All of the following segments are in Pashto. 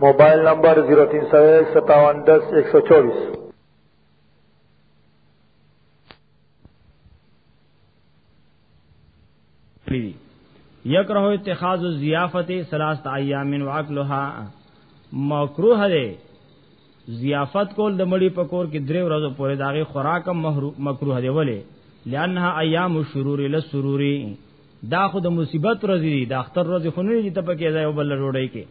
موبایل نمبر 03015710124 یکره اتخاذ الضیافت ثلاثه ایام واکلها مکروه ده ضیافت کول د مړی په کور کې درې ورځې پورې داغه خوراک مکروه دی ولې لانها ایام الشرور لسروری دا خو د مصیبت ورځې دي د اختر ورځې خو نه دي ته پکې ځای وبل ډوډۍ کې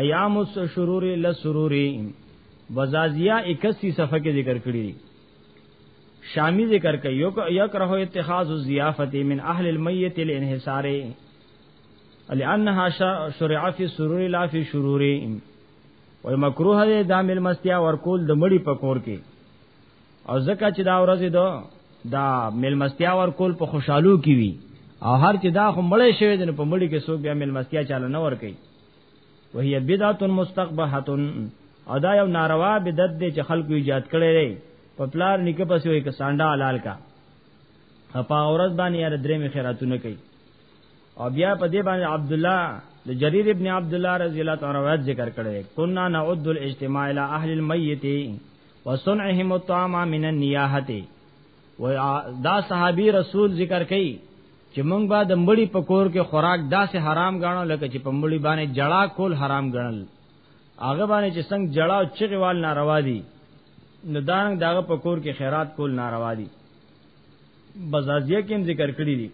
ایام السرور لسرور بزازیه 81 صفحه کې ذکر کړی دي شامی ذکر کوي یو یکره اتخاذ الضیافت من اهل المیت الانحصار لانها شرع فی السرور لا فی شرور و مکروه ده د ملمستیا ورکول د مړی پکور کې او زکه چې دا ورځ دو دا ملمستیا ور کول په خوشحالو کې وی او هر چې دا خو مړې شوی دنه په مړی کې څوک بیا ملمستیا چاله نه ور کوي وهي بدعت مستقبحه او دا یو ناروا بدعت دی چې خلکو ایجاد کړي دی په پلار نکه پسې وي کسانډا حلال کا په اورز باندې یاره درې می خیراتونه کوي او بیا په دې باندې عبد الله د جرير ابن عبد الله رضی الله تعالی عنہ ذکر کړی کنا نعد الاجتماع الى اهل المیت وصنعهم الطعام من النياحه و دا صحابي رسول ذکر کوي چې مونږ به د مړی په کور کې خوراک داسې حرام غاڼو لکه چې په مړی باندې جړا کول حرام غنل هغه باندې چې څنګه جړا او چغوال ناروا دي نو دانګ داغه په کور کې خیرات کول ناروا دي بزازیه کې ذکر کړی دي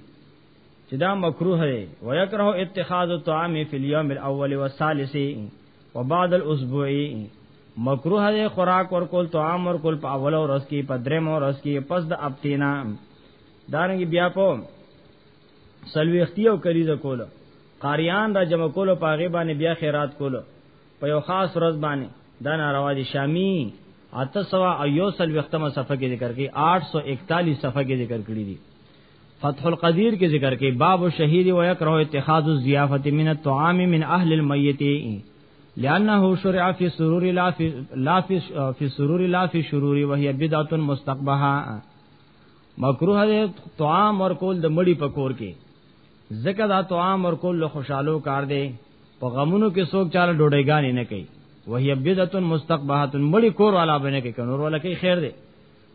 چې دا مکروه دی ويكره اتخاذ الطعام في اليوم الاول والثالث وبعد الاسبوع مکروه دی خوراک ورکول طعام ورکول په اول ورځ کې په دریم ورځ کې پس د اپتینا دارنګ بیا په سلويختی او کلیزه کوله قاریان را جمع کولو پاغه باندې بیا خیرات کولو په یو خاص ورځ باندې دا ناروا دي شامی اته سوا ایو سل وختمه صفحه کې ذکر کړي 841 صفحه کې ذکر کړي دي فتح القدیر کې ذکر کې باب الشهید و یکره اتخاذ الضیافه من الطعام من اهل المیت لانه شرع فی سرور لا فی لا فی سرور لا فی شرور وهي بدعه مستقبها مکروه ده طعام اور کول د مړی پکور کې زکه دا طعام اور کول خوشالو کار دی په غمونو کې څوک چاله ډوډۍ نه کوي وهي بدعه مستقبهه مړی کور والا بنه کې کنور ولا کې خیر دی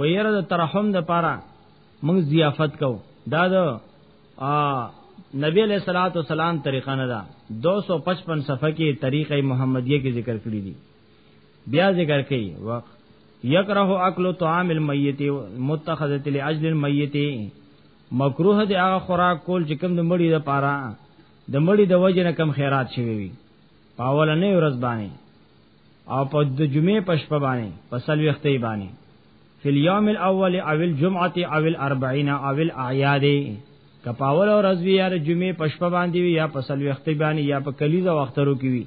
ويره د ترحم د پاره موږ ضیافت کو دا د نبی علیہ الصلوۃ والسلام طریقه نه ده 255 صفحه کې طریقه محمدیه کې ذکر کړی دي بیا ذکر کوي وقت یکره اکل طعام المیت متخذت لاجل المیت مکروه دی هغه خوراک کول چې کوم د مړی د پاره د مړی د وجه نه کم خیرات شوی وي پاول نه ورځ باندې او په د جمعې په شپه باندې په سلوختې باندې فی الیوم الاول او الجمعه او الاربعین او الاعیاد کپاول او رضوی یا جمعې په شپه باندې یا په سلوختې باندې یا په کلیزه وخترو کې وی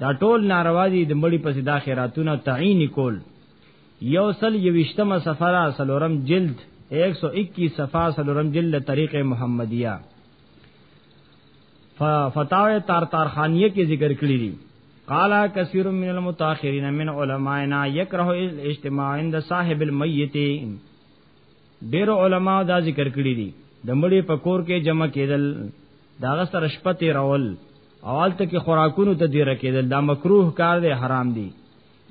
دا ټول ناروا دي د مړي پسې دا خیراتونه تعین کول یو سل یوشتمه سفره سلورم جلد 121 صفحه سلورم جلد طریق محمدیه فتاوی تار تار خانیه کې ذکر کړی دي قال كثير من المتاخرين من علماءنا يكره الاجتماع عند صاحب الميت ډېر علما دا ذکر کړی دي د مړي په کور کې جمع کېدل دا غسر شپته راول اول ته کې خوراکونو ته دی رکېدل دا مکروه کار دی حرام دی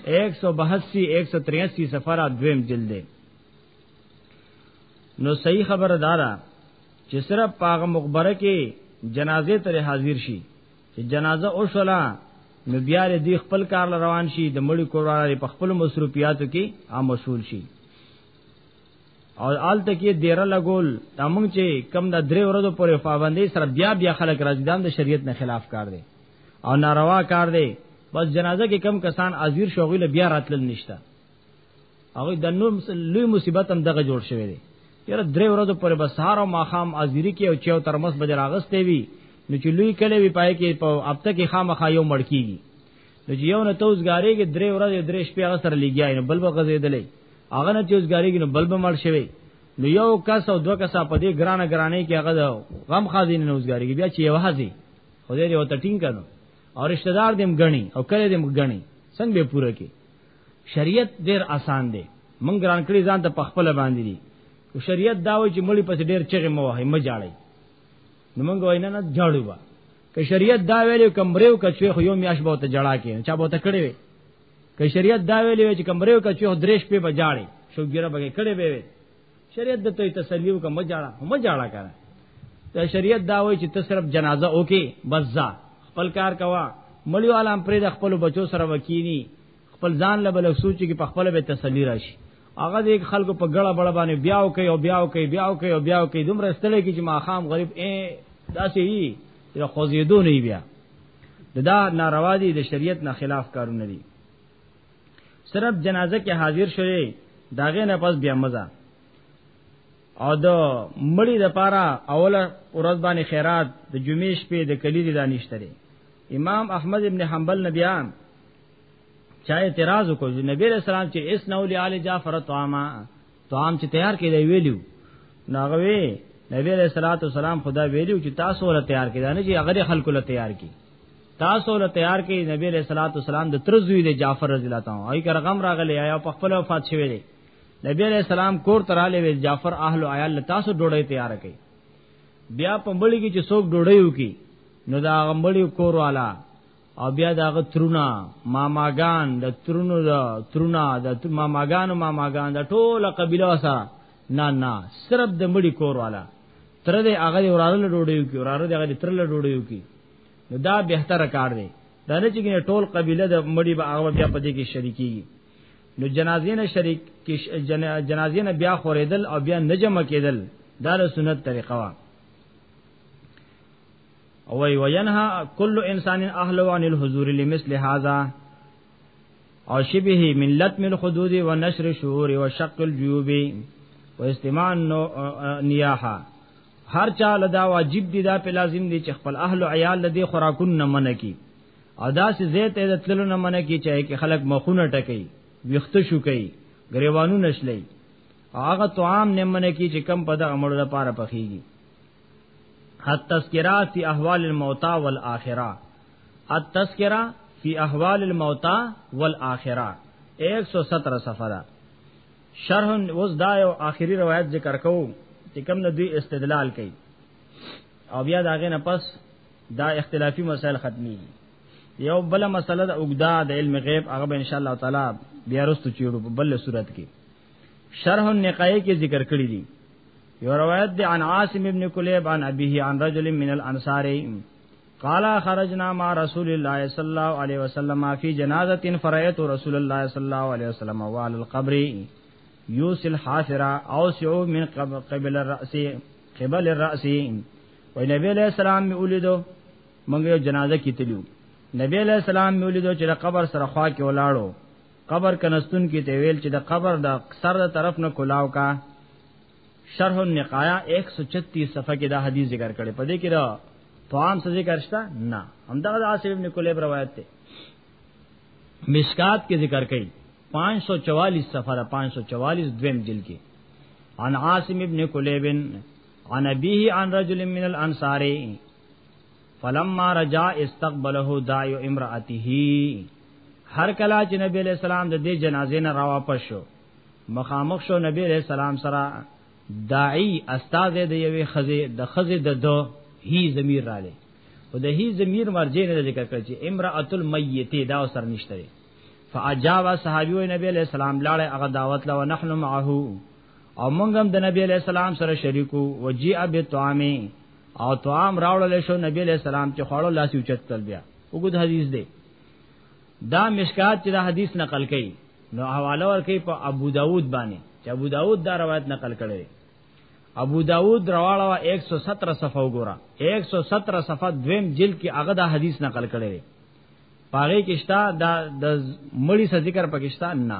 182 183 سفرہ دویم جلد نو صحیح خبردارا چې صرف پاغه مقبره کې جنازه تر حاضر شي چې جنازه او شلا نو بیا دې خپل کار روان شي د مړي کورواله په خپل مصروفیاتو کې عام مسول شي او آل تکي دیره لګول تمنګ چې کم د درې ورځې پورې پابندي سره بیا بیا خلک راځي دام د شریعت نه خلاف کار دی او ناروا کار دی بس جنازه کې کم کسان حاضر شوغیل بیا راتل نشته هغه د نوم لوی مصیبت هم دغه جوړ شوی دی یره درې ورځې پر بسهار او ماخام ازيري کې او چیو ترمس بجې راغستې وي نو چې لوی کله وی پای کې په اپته کې خامخا یو مړکیږي نو چې یو نه توسګاری کې درې ورځې درې شپې هغه سره لګیای نو بلبه غزیدلې هغه نه توسګاری کې نو بلبه مړ شوی نو یو کس او دوه کس په دې ګرانه ګرانه کې هغه غم خازین نه وزګاری کې بیا چې یو حاضر خدای دې وته ټینګ کړو او رشتہ دار دې مګنی او کله دې مګنی څنګه به پوره کې شریعت ډیر آسان دی مونږ ګران کړی ځان ته پخپل باندې دي او شریعت دا وایي چې مړی پس ډیر چغې مو وهي مجاړي نو مونږ وینا نه جاړو با که شریعت دا ویلو کمریو کچوي خو یو میاش به ته جړا کې چا به ته کړی وي که شریعت دا ویلو چې کمریو کچوي خو درېش په بجاړي شو ګیره بګه کړی به شریعت د توي تسلی وکړه مجاړه مجاړه کړه ته شریعت دا وایي چې ته صرف جنازه اوکې بس ځه خپل کار کوا مړیو عالم پرې د خپل بچو سره وکینی خپل ځان له بل سوچ کې په خپل به تسلی راشي هغه د خلکو په ګړه بړه باندې بیا او کوي او بیا او کوي بیا او کوي او بیا او کوي دومره ستلې کې چې ما خام غریب اے داسې یي چې خوځېدو نه بیا دا ناروا دي د شریعت نه خلاف کارونه دي صرف جنازه کې حاضر شوی داغه نه پس بیا مزه او د مړی د پاره اوله ورځ باندې خیرات د جمعې شپې د کلیری دانشتره امام احمد ابن حنبل نبیان چا اعتراض وکړ نبی رسول الله چې اس نو علی جعفر طعاما طعام چې تیار کړي دی ویلو ناغوي نبی علیہ الصلوۃ والسلام خدا ویلو چې تاسو ول تیار کړي نه چې هغه خلکو له تیار کړي تاسو له تیار کړي نبی علیہ الصلوۃ والسلام د ترزوی د جعفر رضی الله تعالی عنہ ایګر غم راغلی یا په خپل وفات شوی دی نبی علیہ السلام کور تراله وی جعفر اهل عیال تاسو ډوړې تیار کړي بیا په مړی کې چې څوک ډوړې وکي نو دا غمړی کور والا او بیا داغه ترونه ماماګان د ترونو د ترونه د ماماګان او ماماګان د ټوله قبيله سره نه نه صرف د مړي کور والا تر دې هغه وراره له ډوډۍ کې وراره دغه تر له ډوډۍ کې نو دا به تر کار دی دا نه چې ټول قبيله د مړي به هغه بیا پدې کې شریکي نو جنازې نه شریک کې جنازې نه بیا خوریدل او بیا نجمه کېدل دا د سنت طریقه وه او وی وینها کل انسان اهلو عن الحضور لمثل هذا او شبه من لطم الخدود و نشر شعور و شق الجیوب و استماع نیاحه هر چا لدا واجب دي دا په لازم دي چې خپل اهل او عیال لدی خوراکون نه منه کی او دا سه زیت د تللو نه منه کی چې کې خلک مخونه ټکي ویخته شو کوي غریوانو نشلې هغه طعام نه منه کی چې کم په د امر لپاره پخېږي التذکرہ فی احوال الموتى والآخرہ التذکرہ فی احوال الموتى والآخرہ 117 صفحه ده شرح اوس دا یو آخري روایت ذکر کوو چې کوم نه دوی استدلال کوي او بیا داغه نه پس دا اختلافي مسائل ختمي یو بل مسله د اوګدا د علم غیب هغه به ان شاء الله تعالی بیا رستو چیړو په بل صورت کې شرح النقای کې ذکر کړی دی یو روایت دی عن عاصم ابن کلیب عن ابیه عن رجل من الانصار قال خرجنا مع رسول الله صلی الله علیه وسلم فی جنازه فرایت رسول الله صلی الله علیه وسلم وعلى القبر یوسل حافرا او سعو من قبل الراس قبل الراس و نبی علیہ السلام می اولیدو منګه جنازه کیتلو نبی علیہ السلام می اولیدو چې قبر سره خوا کې ولاړو قبر کنستون کې ته ویل چې د قبر د سر د طرف نه کلاو کا شرح النقایا 136 صفحه کې دا حدیث ذکر کړي په دې کې دا طعام څه ذکر شته نه همدغه عاصم ابن کلیب روایت ده مشکات کې ذکر کړي 544 صفحه دا 544 دویم جلد کې عن عاصم ابن کلیب عن ابيه عن رجل من الانصار فلما رجا استقبله دایو امراته هر کلا چې نبی علیہ السلام د دې جنازې نه را واپس شو مخامخ شو نبی علیہ السلام سره داعی استاد د یوې خزه د خزه د دو هی ضمیر را لې او د هی ضمیر مرجع نه ذکر کړ چې امراه المیت دا سر نشته فاجاب صحابي نبی علیہ السلام لاړ هغه دعوت لو نحنو معه او مونږ هم د نبی علیہ السلام سره شریکو وجیع بالطعام او طعام راوړل شو نبی علیہ السلام چې خوړو لاس یو چت کړ بیا وګد حدیث دی دا مشکات چې دا حدیث نقل کړي نو حواله ورکړي په ابو داود باندې چې ابو داود دا روایت نقل کړي ابو داود رواړه 117 صفحه وګوره 117 صفحه دویم جلد کې هغه دا حدیث نقل کړي پاره کې شتا دا د مړی څخه ذکر پکې شتا نه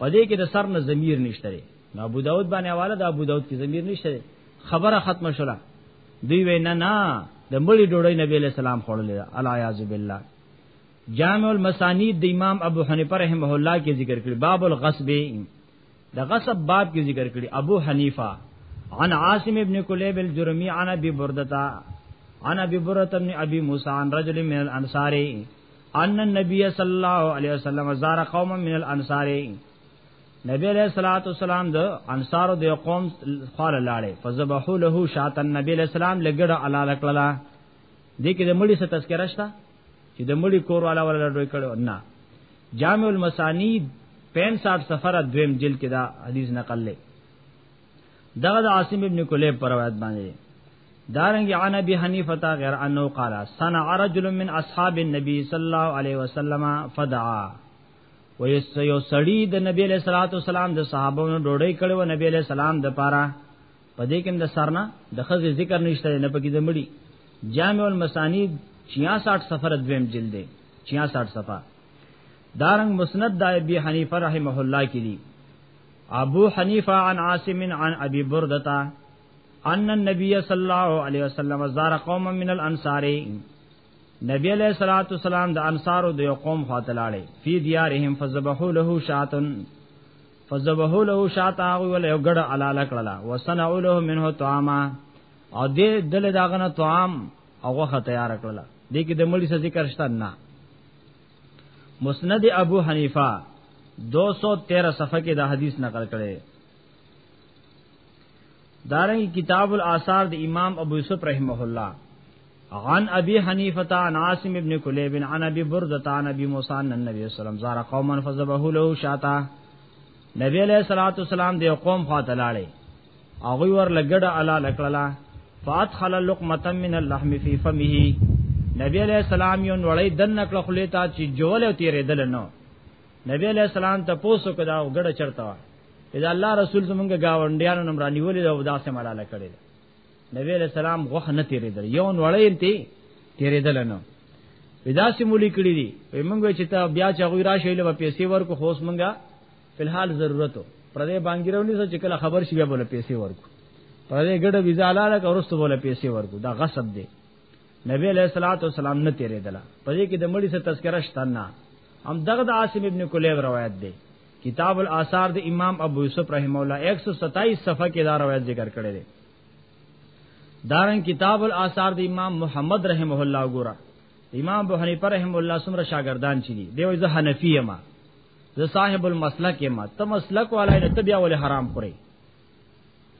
پدې کې د سر نه ضمیر نشته دی نو ابو داود باندې حواله د ابو داود کې ضمیر نشته دی خبره ختمه شوه دوی وینا نه د مړي ډوړی نبی علیہ السلام خړلې ده الیاذ بالله جامع المسانید د امام ابو حنیفه رحمه الله کې ذکر کړی باب الغصب د غصب باب کې ذکر کړی ابو حنیفه عن عاصم ابن کلیب الجرمی عن ابي بردتا عن ابي برده بن ابي موسى عن رجل من الانصار ان النبي صلی الله علیه وسلم زار قوم من الانصار نبی علیہ الصلوۃ والسلام د انصار د قوم خال لاړې فذبحوا له شات النبی علیہ السلام لګړه علا لکړه دې کې د مړي څخه تذکرہ شته چې د مړي کور والا ولا ډوي کړو نه جامع المسانی 65 سفر دویم جلد کې دا حدیث نقل لې دغه د عاصم ابن کلیب پر روایت باندې دارنګ عن ابي حنيفه غير انه قال صنع رجل من اصحاب النبي صلى الله عليه وسلم فدعا ويسيو سړي د نبي له صلوات والسلام د صحابو نو ډوډۍ کړو نبي له سلام د پاره پدې کې د سرنا د خزې ذکر نشته نه پکې د مړي جامع المسانید 66 سفر دویم جلد 66 صفه دارنګ مسند د ابي حنيفه رحمه الله کې دي ابو حنيفه عن عاصم عن ابي برده ان النبي صلی الله علیه وسلم زار قوم من الانصار نبی علیہ الصلوۃ والسلام د انصارو د یو قوم خاطلاړي فی دیارهم فذبحوا له شاتن فذبحوا له شات هغه ول یو ګډه علاله کړلا وصنعوا له منه طعاما او دې دل داغه نه طعام هغه تیار کړلا دې کې د مړي څه ذکر شته نه مسند ابو حنیفه 213 صفحه کې دا حدیث نقل کړي دارنګ کتاب الاثار د امام ابو یوسف رحمه الله عن ابي حنيفه عن عاصم ابن كليب عن ابي برده عن ابي موسى عن النبي صلى الله عليه وسلم زار قوما فذبه له شاتا نبی علیہ الصلوۃ والسلام دی قوم خاطر لاړې هغه ور لګړه الا لکړه فادخل لقمه من اللحم في فمه نبی علیہ السلام یو نړۍ دن نکړه خلیتا چې جوړه تیرې دل نو نبی علیہ السلام ته پوسو کدا وګړه چرتا اذا الله رسول زمونږه گاونډیانو نم رانیولې دا وداسه ملاله کړې نبی علیہ السلام غوخ نه تیرېدل یو نوړې ته تیرېدل نه وداسه مولي کړې دي موږ چې تا بیا چې غوی راشي له پیسې ورکو خوس مونږه فلحال ضرورتو پر دې بانګیرونی سره چې کله خبر شي بیا بوله پیسې ورکو پر دې ګډه ویزا لاله کورسته بوله پیسې ورکو دا غصب دی نبی علیہ الصلوۃ والسلام نه تیرېدل په دې کې د مړي سره تذکرہ شته نه هم دغه د عاصم ابن کلیب روایت دی کتاب الاثار د امام ابو یوسف رحم الله 127 صفحه کې دا روایت ذکر کړی دی دارن کتاب الاثار د امام محمد رحم الله ګورا امام ابو حنیفه رحم الله سمره شاګردان چي دي دی وای زه حنفی ما زه صاحب المسلک ما ته مسلک والای نه ته بیا ول حرام خوري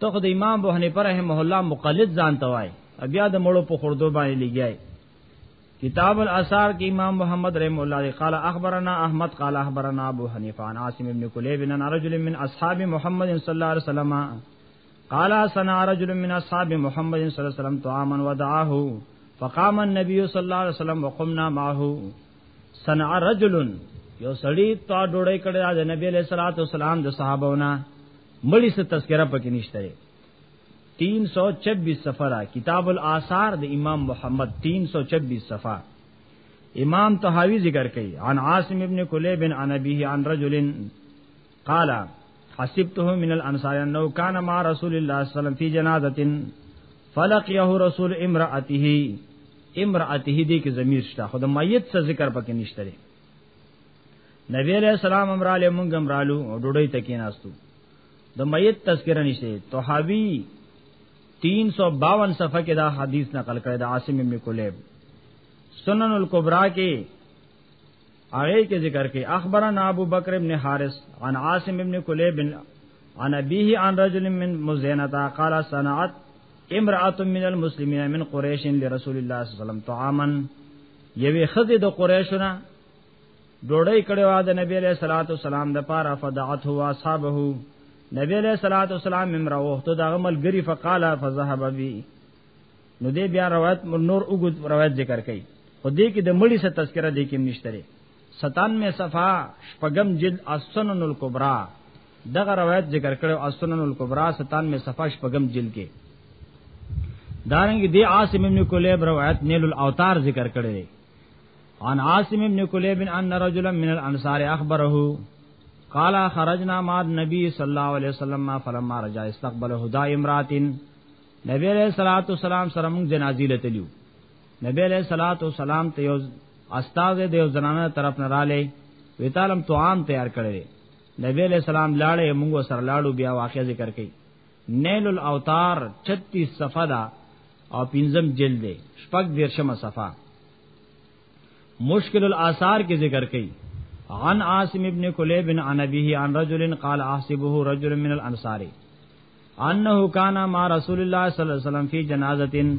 ته خو د امام ابو حنیفه رحم الله مقلد ځان توای بیا د مړو په خردو باندې لګیای کتاب الاثار کې امام محمد رحم الله علیه قال اخبرنا احمد قال اخبرنا ابو حنیفه عن عاصم ابن کلیب عن رجل من اصحاب محمد صلی الله علیه وسلم قال سنا رجل من اصحاب محمد صلی الله علیه وسلم طعاما ودعاه فقام النبي صلی الله علیه وسلم وقمنا معه سنا رجل یو سړی تا ډوړې کړه د نبی علیہ الصلوۃ والسلام د صحابهونه مړي څخه تذکرہ پکې نشته 326 صفحه را کتاب الاثار د امام محمد 326 صفحه امام طحاوی ذکر کوي عن عاصم ابن کلیب عن ابيه عن رجل قال حسبته من الانصار انه كان مع رسول الله صلى الله عليه وسلم في جنازه فلقيه رسول امراته امراته دې کې ضمیر شته خو د میت څخه ذکر پکې نشته نبی علیہ السلام امراله مونږ امرالو ډوډۍ تکیناستو د میت تذکرہ نشته طحاوی 352 صفحه کې دا حدیث نقل کړی د عاصم ابن کلیب سنن الکبرى کې هغه کې ذکر کې اخبرنا ابو بکر ابن حارث عن عاصم ابن کلیب عن ابيه عن رجل من مزينه قال صنعت امراه من المسلمين من قريش لرسول الله صلى الله عليه وسلم طعاما یوې خزې د قریشونه ډوړی کړي وا د نبی له صلوات والسلام د پاره فدعته وا اصحابه نبی له صلوات والسلام ممر وخته دغه ملګری فقال فذهب بي نو دې بیا روایت نور وګد روایت ذکر کړي خو دې کې د مړي څخه تذکرہ دې کې نشته 97 صفه شپږم جلد السنن الکبرى دغه روایت ذکر کړو اسنن الکبرى 97 صفحه شپږم جلد کې دارنګ دی عاصم ابن کلیب روایت نیل الاوتار ذکر کړی عن عاصم بن كليب ان رجلا من الانصار اخبره قال خرجنا مع النبي صلى الله عليه وسلم فلما رجع استقبله دا امرات نبی علیہ الصلوۃ والسلام سره موږ جنازې لتلیو نبی علیہ الصلوۃ والسلام ته یو استاد د یو زنانه طرف نه رااله وی تعلم تو عام تیار کړی نبی علیہ السلام لاړې موږ سره لاړو بیا واقعې ذکر کړي نیل الاوتار 36 صفحه دا او پنځم جلد دی شپږ دیرشمه صفه مشکل الاثار کې ذکر کړي عن عاصم ابن کلیب عن ابيه عن رجل قال احسبه رجل من الانصار انه كان مع رسول الله صلى الله عليه وسلم في جنازه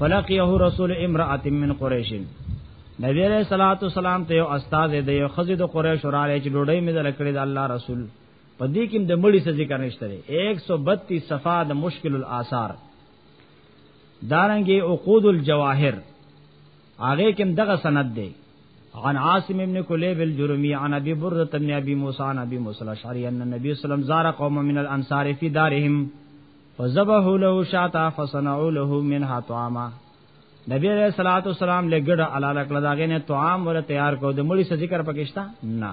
فلقيه رسول امراه من قريش نبی علیہ الصلوۃ والسلام ته یو استاد دی یو خزید قریش وراله چې ډوډۍ مې دل کړې د الله رسول په دې کې د مړي څه ذکر نشته 132 صفه د مشکل الاثار دارنګي عقود الجواهر هغه کوم دغه سند دی عن عاصم ابن کلیب الجرمی عن ابي بردة بن ابي موسى عن ابي موسى الاشعري ان النبي صلى الله عليه وسلم زار قوم من الانصار في دارهم فذبحوا له شاة فصنعوا له منها طعاما نبی علیہ الصلوۃ والسلام له ګډه علاله کړه داغه نه طعام ور تیار کو د مړي څخه ذکر پکښتا نه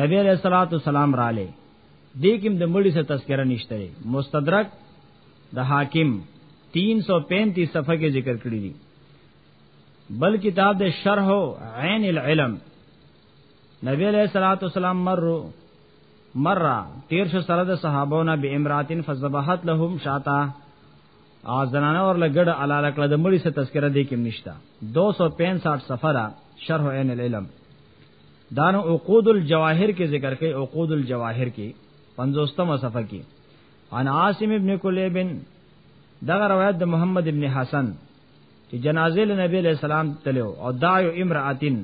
نبی علیہ الصلوۃ والسلام را لې دې کوم د مړي څخه تذکرہ نشته مستدرک د حاکم 335 صفحه کې ذکر کړی دی بل کتاب د شرح عین العلم نبی علیہ الصلوۃ والسلام مر مرا تیر شو سره د صحابونه به امراتن فذبحت لهم شاتا او زنانه ور لګړه علاله کړه د مړي څخه تذکرہ دې کوم نشته 265 سفره شرح عین العلم دانو عقود الجواهر کې ذکر کوي عقود الجواهر کې 50مه صفحه کې عن عاصم ابن کلیب دغه روایت د محمد ابن حسن چې جنازې له نبی له سلام تلو او دایو امراتن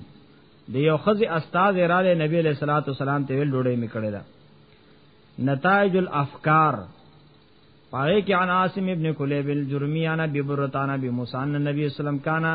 د یو خزي استاد را له نبی له صلوات و سلام ته ویل ډوډۍ میکړه ده نتایج الافکار پاره کې عن عاصم ابن کلیب الجرمیانه ببرتانه بموسی نبی اسلام کانا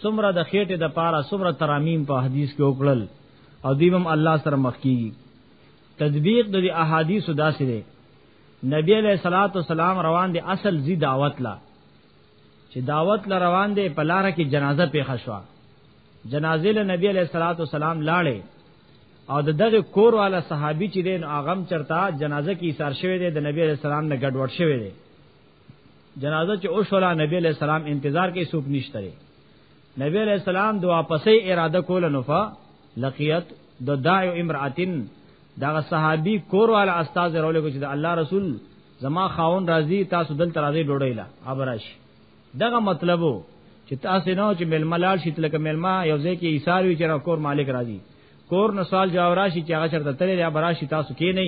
سمره د خېټه د پاره سمره ترامیم په حدیث کې وکړل او دیوم الله سره مخ کیږي تطبیق د دې احادیث داسې دی نبی علیہ الصلوۃ والسلام روان دي اصل زی دعوت لا چې دعوت لا روان دي په لار کې جنازه پیښه شو جنازې له نبی علیہ الصلوۃ والسلام لاړې او د دغه کور والا صحابي چې دین اغم چرتا جنازه کې ایثار شوی دی د نبی علیہ السلام نه ګډوډ شوی دی جنازه چې او شولا نبی علیہ السلام انتظار کې سوق نشته نبی علیہ السلام دوا پسې اراده کول نو فا لقیت د دایو امراتن دا صحابي کور والا استاد رولګو چې د الله رسول زما خاون راضي تاسو دل ترازي ډوړی لا ابراش دغه مطلبو چې تاسو نه چې ململال شي تلک ملما یو ځای کې ایثار وی چې کور مالک راضي کور نو سوال جواب راشي چې هغه چرته تللی ابراش تاسو کې نه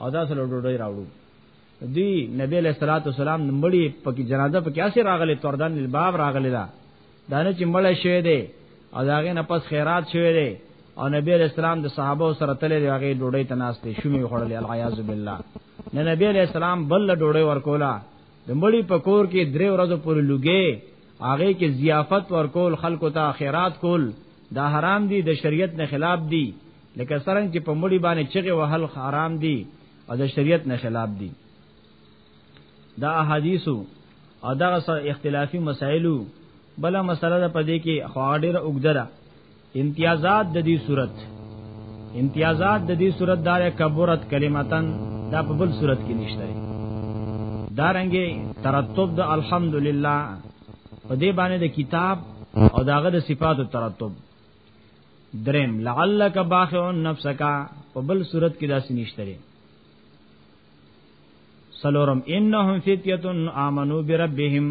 او دا سره ډوړی راوړو دی نبی علیہ الصلوۃ والسلام مړی پکې جنازه پکې اسې راغله توردان الباب راغله دا دانه چې مړ شوی دی او داغه نه پس خیرات شوی دی او نبی علیہ السلام د صحابه سره تللی دی هغه ډوډۍ ته ناشته شومې خړلې العیاذ بالله نه نبی علیہ السلام بل ډوډۍ ورکولا د مړی په کور کې درې ورځې پورې لګې هغه کې ضیافت ورکول خلکو ته خیرات کول دا حرام دي د شریعت نه خلاف دي لکه څنګه چې په مړی باندې چغه وهل حرام دي او د شریعت نه خلاف دي دا احادیثو او دا سره اختلافي مسائلو بل مسله ده پدې کې خواډر وګدره امتیازات د دې صورت امتیازات د دې صورت دار کبرت کلمتن دا په بل صورت کې نشته دارنګي ترتب د الحمدلله په دې باندې د کتاب او داغه د صفاتو ترتب درم لعلک باخع نفسک په بل صورت کې داسې نشته لري سلورم انهم فتیه امنو بربهم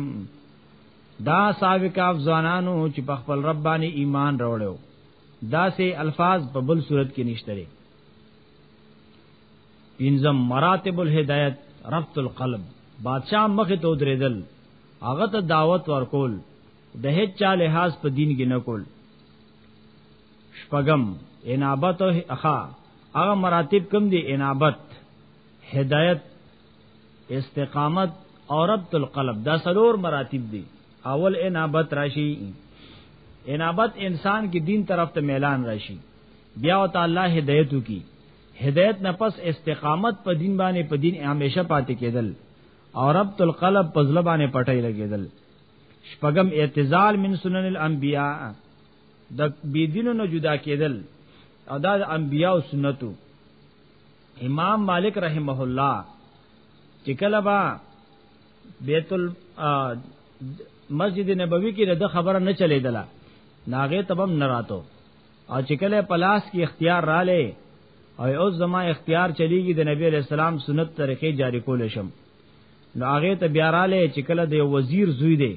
دا سابقه افزانانو چې په خپل رب باندې ایمان راوړو دا سه الفاظ په بل صورت کې نشته لري پینځم مراتب الهدایت رفت القلب بادشاہ مخ ته درېدل هغه ته دعوت ورکول د هیڅ چا لحاظ په دین کې نه کول شپغم انابت او اخا هغه مراتب کم دي انابت هدایت استقامت او ربط القلب دا سلور مراتب دي اول انابت راشي انابت انسان کې دین طرف ته میلان راشي بیا او تعالی هدایتو کی هدایت نه پس استقامت په دین باندې په دین همیشه پاتې کېدل او ربط القلب په ځلبانه پټای لګېدل شپغم اعتزال من سنن الانبیاء د بيدینو نه جدا کېدل او دا د انبیاء او سنتو امام مالک رحمه الله چې کله با بیت مسجد نبوي کې د خبره نه چلیدله ناغه تبم نه راتو او چې کله پلاس کې اختیار را لې او اوس زما اختیار چلیږي د نبی علی السلام سنت طریقې جاری کول شم نو هغه ته بیا رااله چې کله د وزیر زوی دی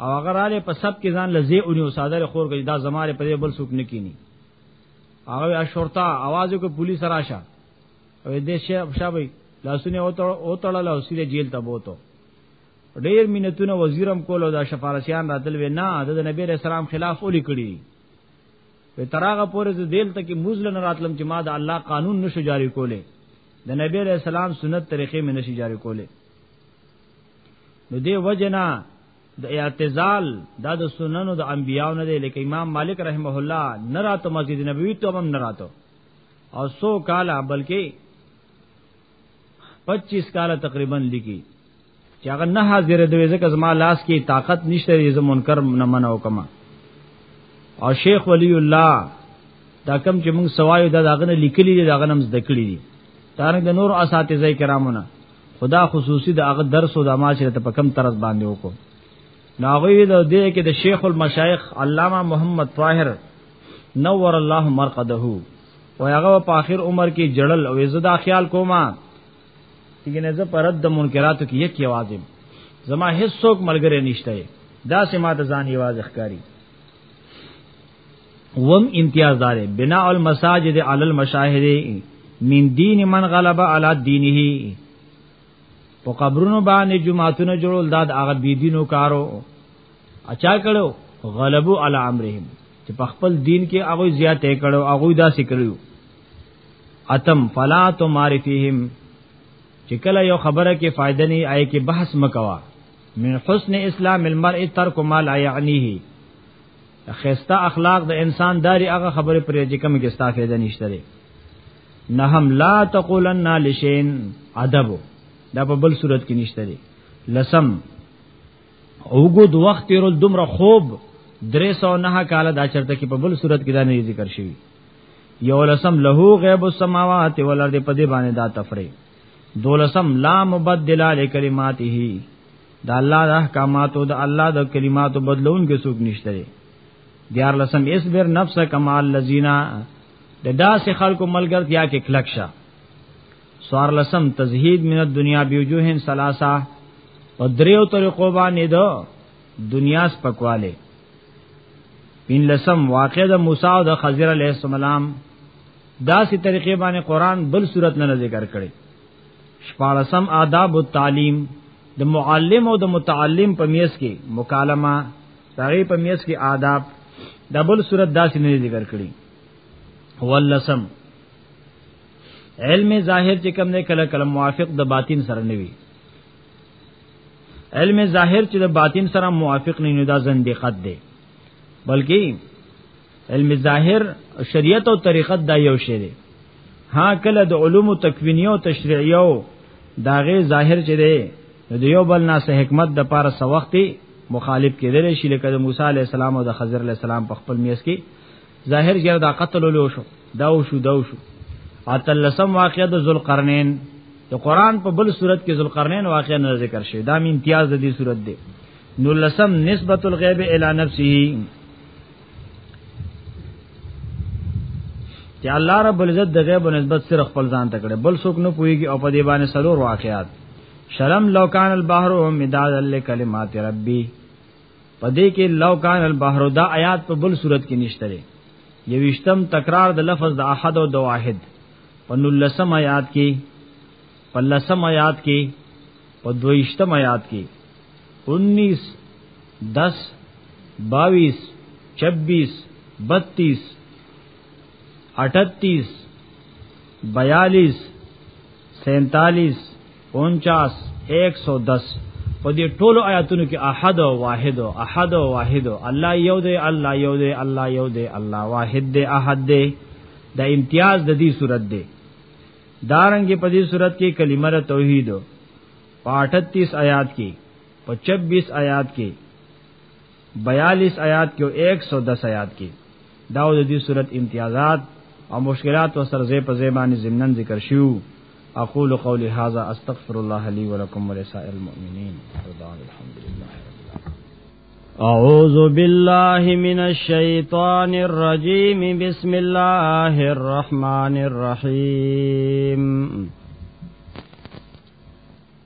او هغه رااله په سب کې ځان لزی او نیو صادره خور کوي دا زماره په بل څوک نه کینی هغه اشورتا आवाज کو پولیس راشه او دې شه شابه لاسونه او تړ او تړل او سیده جیل ته بوته ډیر مینتونه وزیرم کول او دا شفارسیان راتل وینا د نبی رسول الله خلاف اولی کړی په تراغه پورې زه دل ته کې موزل نه راتلم چې ما د الله قانون نشو جاری کولې د نبی علیہ السلام سنت طریقې مې نشي جاری کولې نو دی وجنا د اعتزال دا د سننو د انبیانو نه دی لکه امام مالک رحمه الله نه راتو مسجد نبوي ته هم نه راتو او سو کالا بلکې 25 کال تقریبا لګي چې هغه نه حاضر دی ځکه زما لاس کې طاقت نشته یې زه منکر نه منو کما او شیخ ولی الله دا کم چې موږ سوایو دا داغه نه لیکلي دي داغه نمز دکړي دي تارنګ د نور اساتذه کرامونه خدا خصوصي د هغه درس او د ماشره ته په کم طرز باندې وکړو ناغوی د دې کې د شیخ المشایخ علامه محمد طاهر نور الله مرقده او هغه په آخر عمر کې جړل او زه دا خیال کوم چې نه زه پرد د منکراتو کې یک یوازم زما هیڅ څوک ملګری نشته دا سه ما ته ځان یواز ښکاری وم امتیاز دار بنا المساجد علی المشاهد من دین من غلب علی دینه په قبرونو باندې جمعهتون جوړول داد هغه بی دینو کارو اچا کړو غلبو علی امرهم چې په خپل دین کې هغه زیاتې کړو هغه داسې کړو اتم فلا تو معرفهم چې کله یو خبره کې فائدہ نه آئے کې بحث مکوا من حسن اسلام المرء ترک ما لا یعنیه خسته اخلاق د انسان داری هغه خبره پرې چې کوم کې ستا فائدہ نشته لري نهم لا تقولن لشین ادب دا په بل صورت کې نشته لري لسم اوګد وخت تیر دومره خوب 309 کال دا چرته کې په بل صورت کې دا نه ذکر شوی یو لسم له غیب السماوات والارض په دې باندې دا تفریح دولسم لا مبدل لکلماته دا الله د احکاماتو د الله د کلماتو بدلون کې څوک نشته دیار لسم اسبر نفس کمال لذینا د داسې خلکو ملګرتیا کې کلکشه سوار لسم تزهید من الدنیا بیوجوهن سلاسا او دریو طریقو باندې دو دنیا سپکواله پین لسم واقع د موسی او د خضر علیه السلام دا سی طریقې باندې قران بل صورت نه ذکر کړي شپارسم آداب التعلیم د معلم او د متعلم په میس کې مکالمه دغه په میس کې آداب دبل صورت داسې نه ذکر کړي ولسم علم ظاهر چې کوم نه کله کله موافق د باطن سره نه وي علم ظاهر چې د باطن سره موافق نه نه دا زندقت دی بلکې علم ظاهر شریعت او طریقت دا یو شی دی ها کله د علوم تکوینی او تشریعی او داغه ظاهر چې دی د یو بل ناس حکمت د پاره سوختي مخالف کېدل شي لکه د موسی علی السلام او د خضر علی السلام په خپل میس کې ظاهر جره دا قتل له شو دا شو دا شو اتل لسم واقعه د ذوالقرنین د قران په بل صورت کې ذوالقرنین واقعه نه ذکر شوی دا مين امتیاز د دې صورت دی نو لسم نسبت الغیب الی نفسه چې الله رب العزت د غیب نسبت سره خپل ځان ته کړي بل څوک نه پويږي او په دې باندې سلور واقعات شرم لو کان البحر مداد لکلمات ربي پدې کې لو کان البحر دا آیات په بل صورت کې نشته لري یوشتم تکرار د لفظ د احد او د واحد په نلسم آیات کې په لسم آیات کې په دویشتم آیات کې 19 10 22 26 32 38 42 47 49 110 په دې ټولو آیاتونو کې احد او واحد او احد او واحد الله یو دی الله یو دی الله یو دی الله واحد دی احد دی د امتیاز د دې صورت دی دارنګ په دې صورت کې کلمه توحید په 38 آیات کې په 26 آیات کې 42 آیات کې او 110 آیات کې دا د دې صورت امتیازات او مشکلات او سرزه په زبانه زمنن ذکر شیو اقول قولی هذا استغفر الله لي ولكم ولسائر المؤمنين الحمد لله اعوذ بالله من الشیطان الرجیم بسم الله الرحمن الرحیم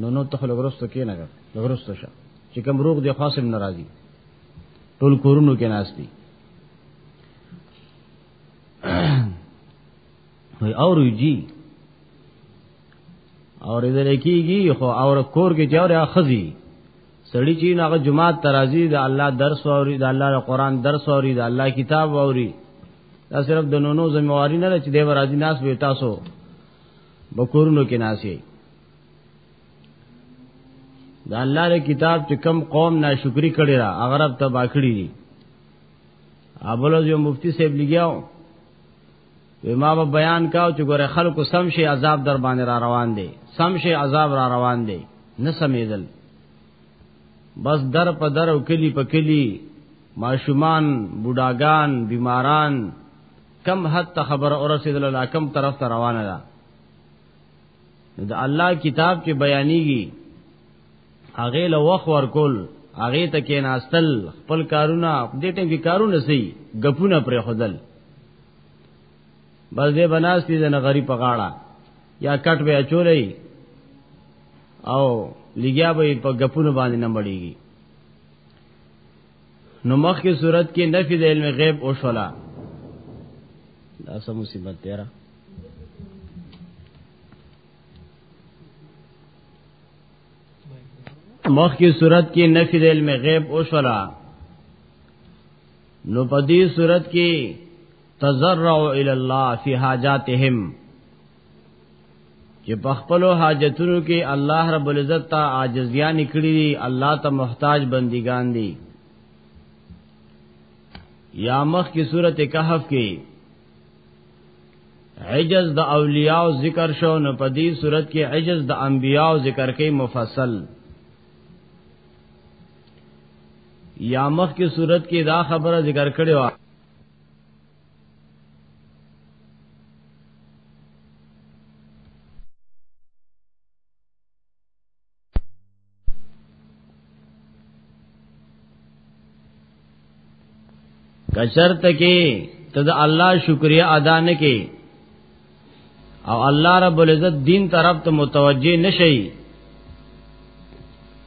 نو نو ته لګرستو کې نه ګر لګرستو شه چې کوم روغ دی خاصم ناراضي ټول کورونو کې ناشتي وي اور جی اور دې لکېږي خو اور کور کې جوړه اخزي سړی چې هغه جمعه ترازی د الله درس اوري د الله قرآن درس اوري د الله کتاب اوري دا صرف د نونو ذمہ واری نه چې د ورازي ناس به تاسو بکورونو کې ناشي دا الله له کتاب چې کم قوم ناشکری کړي را اغرب تبا کړی دي ابل جو مفتی صاحب لګیاو ما به بیان کاو چې ګوره خلکو سم شي عذاب در باندې را روان دي سم شي عذاب را روان دي نه سمیدل بس در په در او کلی په کلی ماشومان بوډاګان بیماران کم حد ته خبر اور رسیدل الله کم طرف ته روانه ده د الله کتاب چې بیانېږي هغه له وخت ورکول هغه ته کې ناستل خپل کارونه دې ټیم کې کارونه سي غپونه پر خدل بس دې بناستي د غریب په غاړه یا کټ به اچولې او لګیا به په غپونه باندې نه مړیږي نو مخکې صورت کې نفي د علم غیب او شولا دا سم مصیبت تیرا مخکې صورت کې نفي د علم غیب او شولا نو په دې صورت کې تزرع الى الله في حاجاتهم چې په خپل حاجتونو کې الله رب العزت ته عاجزیان کړی دي الله ته محتاج بندگان دي یا مخ کی صورت کهف کې عجز د اولیاء ذکر شو نو په دې صورت کې عجز د انبیاء ذکر کې مفصل یا مخ کی صورت کې دا خبره ذکر کړې و کشرت کې ته د الله شکریا ادا نه کې او الله رب العزت دین طرف ته متوجه نشي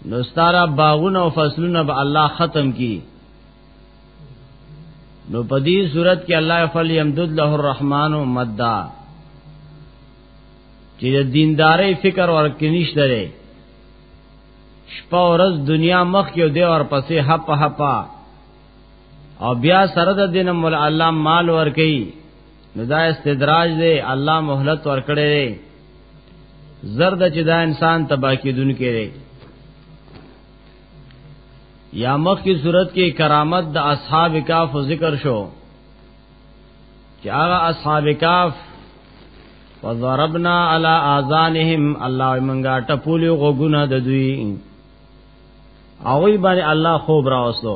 نو ستاره باغونه او فصلونه به الله ختم کی نو په دې صورت کې الله فل یمدد له الرحمن مدا چې د دینداري فکر ورکې نشته لري شپه ورځ دنیا مخ کې دی اور پسې هپ هپا او بیا سره د دینم ول الله مال ورکې نو دا استدراج دی الله مهلت ورکړي دی زرد چې دا انسان تبا کیدون کې دی یا مخ کی صورت کې کرامت د اصحاب کاف ذکر شو چې هغه اصحاب کاف وضربنا على اذانهم الله منګه ټپولی غوګونه د دوی او وی باندې الله خوب راوستو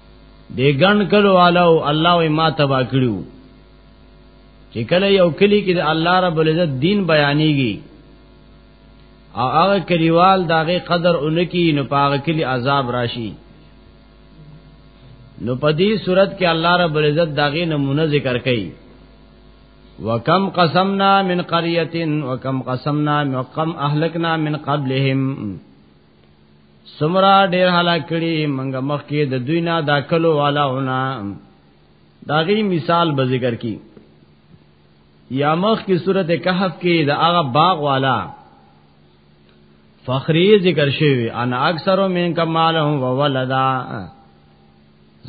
دی ګڼ کلو والو الله وی ما تبا کړیو چې کله یو کلی کې د الله رب العزت دین بیانېږي او هغه کلیوال داغه قدر اونکی نو پاغه کلی عذاب راشي نو په دې صورت کې الله رب العزت داغه نمونه ذکر کړي وکم قسمنا من قريه وکم قسمنا وکم اهلكنا من قبلهم سمرا ډیر هلاک کړي منګه مخ کې د دوی نه دا کلو والا ہونا داغي مثال به ذکر کی یا مخ کې سورته کهف کې د هغه باغ والا فخری ذکر شوی انا اکثر من کماله و ولدا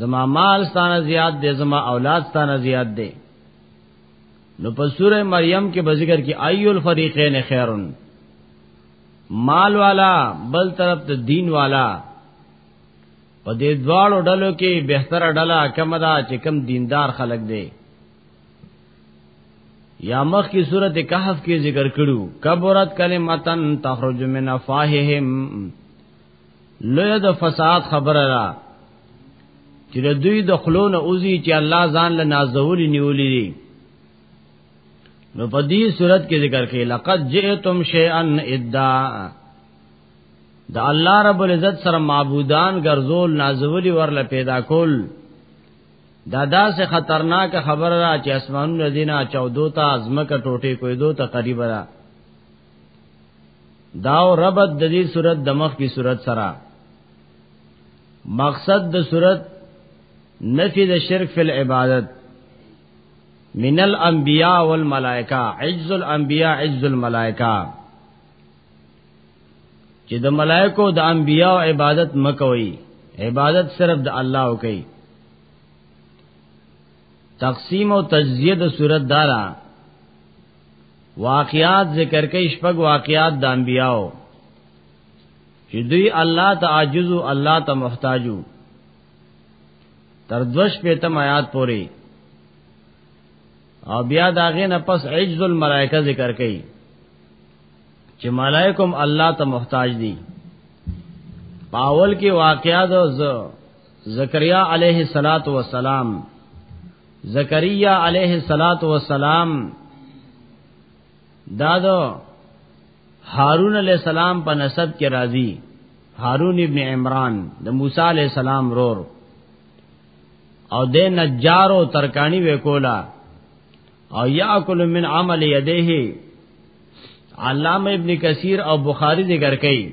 زما مال ستانه زیات دی زما اولاد ستانه زیات دی نو په سوره مریم کې به ذکر کې ایو الفریقین خیرن مال والا بل طرف ته دین والا په دې دواړو ډلو کې بهتره ډله کوم ده چې کم دیندار خلک دی یا مخ کی صورت کهف کې ذکر کړو کبرت کلمتن تخرج من افاههم لوی د فساد خبره را چې دوی د خلون اوزی چې الله ځان له نازول نیولې نو په دې صورت کې ذکر کې لقد جئتم شيئا ادا دا الله رب العزت سره معبودان ګرځول نازولی ورله پیدا کول دا داسې خطرناک خبره را چې اسمانونو دینه 14 تا ازمکه ټوټه کوي دوه ته قریب را داو ربط د دې صورت د مخ کی صورت سره مقصد د صورت نفی د شرک فی العبادت من الانبیاء والملائکه عجز الانبیاء عجز الملائکه چې د ملائکو د انبیاء عبادت مکوي عبادت صرف د الله وکي تقسیم او تجزیه د صورت دارا واقعات ذکر کوي شپږ واقعات د انبیاء چې دوی الله ته عاجز او الله ته محتاجو تر دوش پیتم آیات پوری او بیا داغه نه پس عجز الملائکه ذکر کړي چې ملائکم الله ته محتاج دي پاول کې واقعات او زکریا علیه الصلاۃ والسلام زکریا علیه الصلاۃ والسلام دا دو هارون علی السلام په نسب کې راځي هارون ابن عمران د موسی علی السلام رور او د نجار او ترکانی وکولا او یاکل من عمل یده علامه ابن کثیر او بخاری ذکر کوي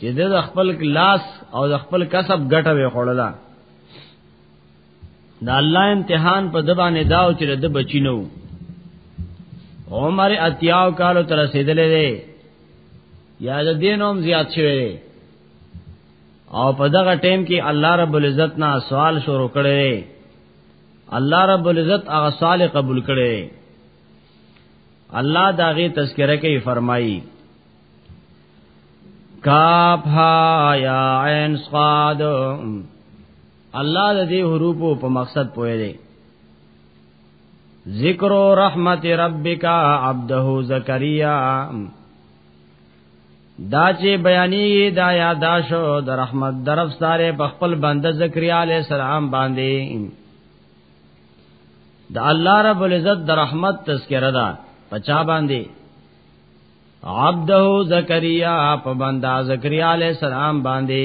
چې د خپل لاس او د خپل کسب ګټه وی خړله دا الله امتحان په دبانې داو چې د بچینو عمر اتیاو کالو تر رسیدلې دی یا د دینوم زیات شوی دی او په دغه ټیم کې الله رب العزت نه سوال شروع کړي الله رب العزت هغه سوال قبول کړي الله داغه تذکرہ کوي فرمایي کاف ها یا عین صاد الله د دې حروفو په مقصد پوهه دی ذکر رحمت ربک عبده زکریا دا چې بیانې دا یاداشو د رحمت درف ساره په خپل بنده زکریا علی السلام باندې د الله رب العزت د رحمت تذکرہ ده پچا باندې عبده زکریا په بندا زکریا علی السلام باندې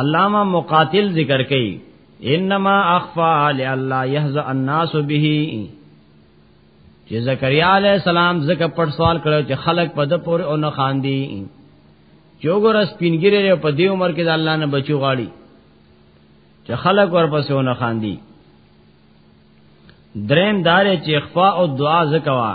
علامہ مقاتل ذکر کئ انما اخفا علی الله يهزا الناس به چې زکریا علی السلام زکه پټ سوال کړو چې خلق په د پور او نه خاندي چوغور سپینګری په دې عمر کې د الله نه بچو غاړي چې خلق ورپسې و نه خاندي دریم دار چې اخفاء او دعا زکوا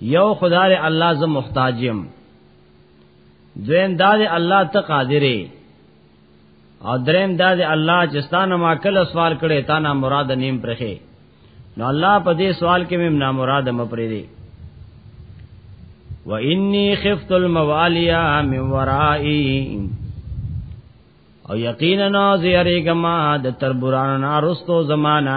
یو خدای الله زه محتاج یم دویم دا دی الله ته قادر او دریم دا دی الله چې ستانه ما کله سوال کړي تا نه مراد نیم پرخه نو الله په دې سوال کې مم نه مراد م پرې دی و انی خفت الموالیا من ورائی او یقینا زیریګما د تربوران نارستو زمانہ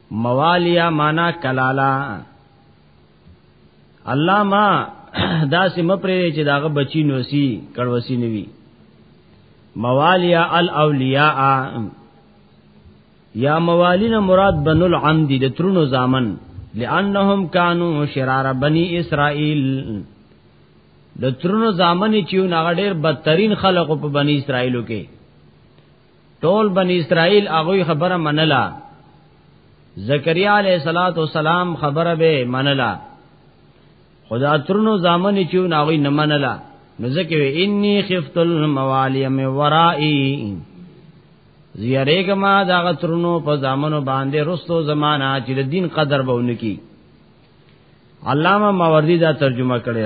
موالیا معنا کلالا الله ما دا سم پرې چې داغه بچی نوسی کړوسی نوی موالیا الاولیاء یا موالین مراد بنو العمد د ترونو زامن لانهم کانوا شرار بنی اسرائیل د ترونو زامن چې نغډیر بدترین خلق په بنی اسرائیلو کې ټول بنی اسرائیل هغه خبره منله زکریا علیہ الصلات والسلام خبره به منله خدا ترنو زامن چې ناوی نه منله نو ځکه انی خفت الموالی من ورائی زیریګه ما دا غترونو په زامنو باندې رستو زمانہ چې د دین قدر به ونکی علامه ماوردی دا ترجمه کړی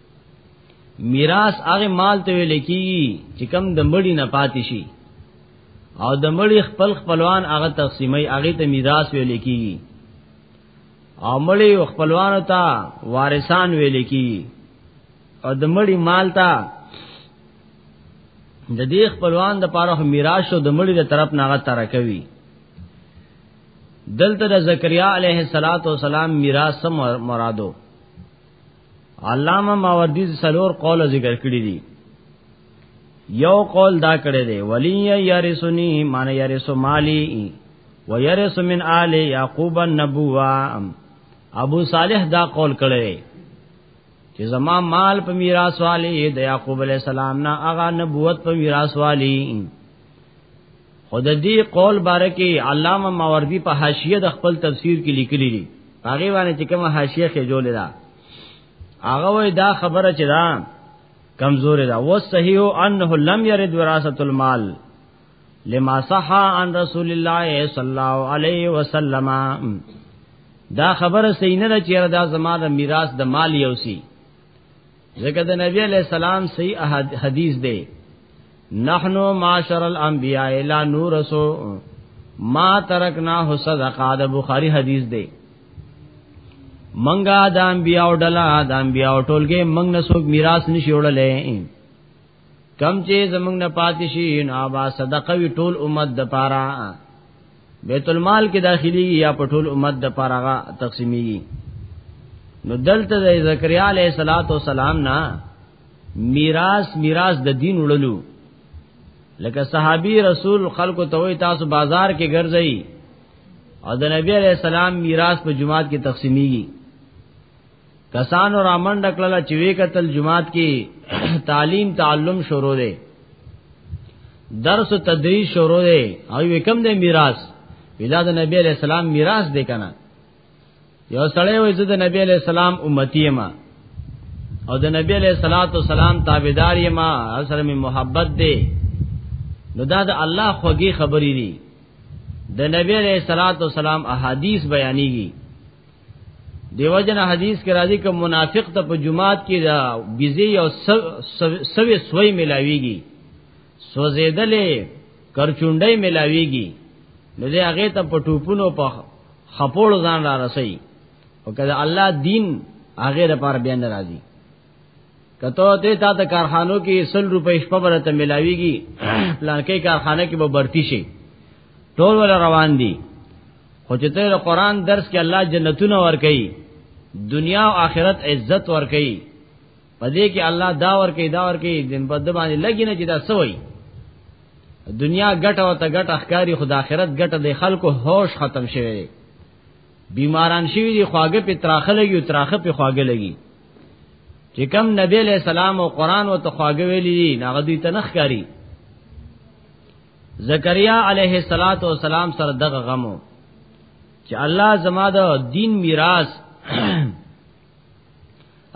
میراث هغه مال ته ویل کی چې کم د مړی نه پاتې شي او د مړی خپل خپلوان هغه تقسیمي هغه ته میراث ویل کی او مړی خپلوان ته وارثان ویل کی او د مړی مال ته د دې خپلوان د پاره میراث او د مړی د طرف نه هغه ترکوي دلته د زکریا علیه السلام میراث مرادو علامه ماوردی سلور قول ذکر کړی دی یو قول دا کړی دی ولی یارسنی معنی یارس مالی و یارس من آل یعقوب النبوه ابو صالح دا قول کړی چې زما مال په میراث والی د یعقوب علی السلام نه هغه نبوت په میراث والی خود دې قول بارکه علامه ماوردی په حاشیه د خپل تفسیر کې لیکلی دی هغه باندې چې کومه حاشیه کې جوړ ده هغه وای دا خبره چې دا کمزور ده و صحیح انه لم يرد وراثه المال لما صح عن رسول الله صلی الله علیه وسلم دا خبره صحیح نه ده چې دا زما د میراث د مال یوسی ځکه د نبی علی السلام صحیح حدیث دی نحنو معاشر الانبیاء لا نورسو ما ترکنا هو صدقه د بخاری حدیث دی منګه د انبیاء ډلا د انبیاء ټولګه منګ نه سوګ میراث نشي وړلې کم چې زمنګ نه پاتې شي نو با صدقه وی ټول امت د پاره بیت المال کې داخلي یا په ټول امت د پاره تقسیمي نو دلته د زکریا علیه السلام نه میراث میراث د دین وړلو لکه صحابي رسول خلکو ته وي تاسو بازار کې ګرځئ او د نبی علیہ السلام میراث په جماعت کې تقسیمیږي کسان اور امن ډکلا چوي قتل جماعت کې تعلیم تعلم شروع دی درس و تدریس شروع دی او وکم دی میراث ودا د نبی علیہ السلام میراث دی کنه یو سړی وای زه د نبی علی السلام امتی ما او د نبی علی صلوات و سلام تابعدار یم سره می محبت دی نو دا د الله خوږی خبرې دي د نبی علیہ الصلات والسلام احادیث بیانېږي دیو جن حدیث کې راځي کوم منافق ته په جمعات کې دا بيزي او سوي سوي ملاويږي سوزیدلې کرچونډې ملاويږي نو دې هغه ته په ټوپونو په خپوړ ځان را رسي او کله الله دین هغه لپاره بیا ناراضي کته ته تا ته کارخانو کې 100 روپۍ شپه برته ملاويږي پلان کې کارخانه کې به برتی شي ټول ول روان دي خو چې ته قرآن درس کې الله جنتونه ور کوي دنیا او آخرت عزت ور کوي په دې کې الله دا ور کوي دا ور کوي دین په د باندې لګی نه چې دا سوی دنیا ګټه او ته ګټه اخکاری خدا آخرت ګټه د خلکو هوش ختم شوی دی بیماران شوی دی خواګه په تراخه لګي او تراخه په خواګه لګي چې کم نبی علیہ السلام او قران او ته خواګه ویلی دی ناغه دوی ته نخکاری زکریا علیہ الصلات والسلام سره دغه غمو چې الله زما د دین میراث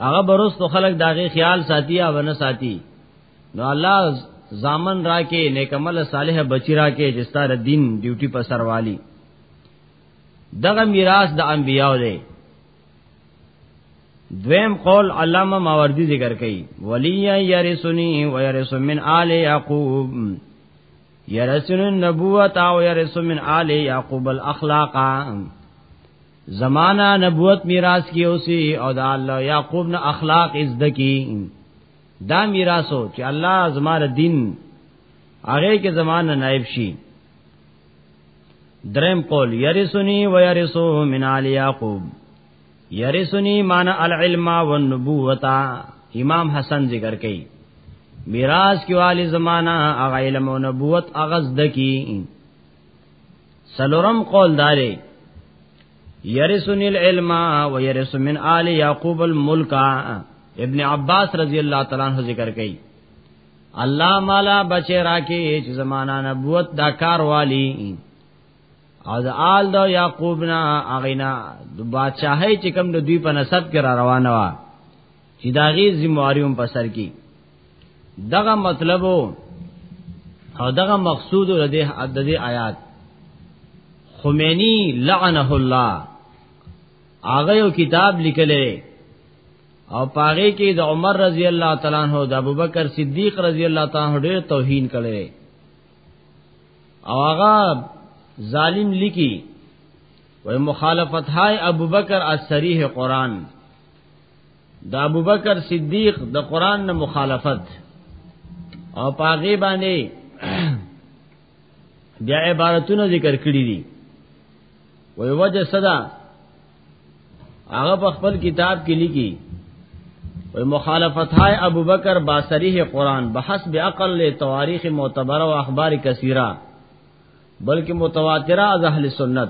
هغه برستو خلق داغه خیال ساتي او نه ساتي نو الله زامن راکې نیکمل صالح بچی راکې چې ستاره دین ډیوټي په سر والی دغه میراث د انبیاو دی دویم قول علامه ماوردی ذکر کړي ولی یرسنی و یرس من آل یعقوب یرسن النبوت او یرس من آل یعقوب الاخلاق زمانہ نبوت میراث کې اوسي او د الله یعقوب نه اخلاق از دکی دا میراثو چې الله زماره دین هغه کې زمانه نائب شي درم قول یرسنی و یرسو من آل یعقوب یرسنی معنی العلم و النبوتا امام حسن ذکر کئی میراث کی والی زمانہ اغا علم و نبوت اغز دکی سلورم قول داري يرثني العلم ويرث من آل يعقوب الملك ابن عباس رضی الله تعالی عنہ ذکر کړي الله مالا بچی راکې چې زمانہ نبوت دا کار والی او د آل د یعقوب نه اغینا د بادشاہي چې کوم د دوی په نسب کې را روانه و چې داغي ذمہاریوم په سر کې دغه مطلب او دغه مقصود د دې د دې آیات خمینی لعنه الله هغه یو کتاب لیکلی او پاره کې د عمر رضی الله تعالی عنہ د ابوبکر صدیق رضی الله تعالی عنہ ډېر توهین کړي او هغه ظالم لیکي وای مخالفت های ابوبکر الصریح قران د ابوبکر صدیق د قران نه مخالفت او پاغي باندې بیا عبارتونه ذکر کړی دي وی وجه صدا هغه په خپل کتاب کې لیکي وی مخالفت های ابوبکر باسریح قران بحسب عقل له تواريخ معتبره او اخبار کثیره بلکې متواتره از اهل سنت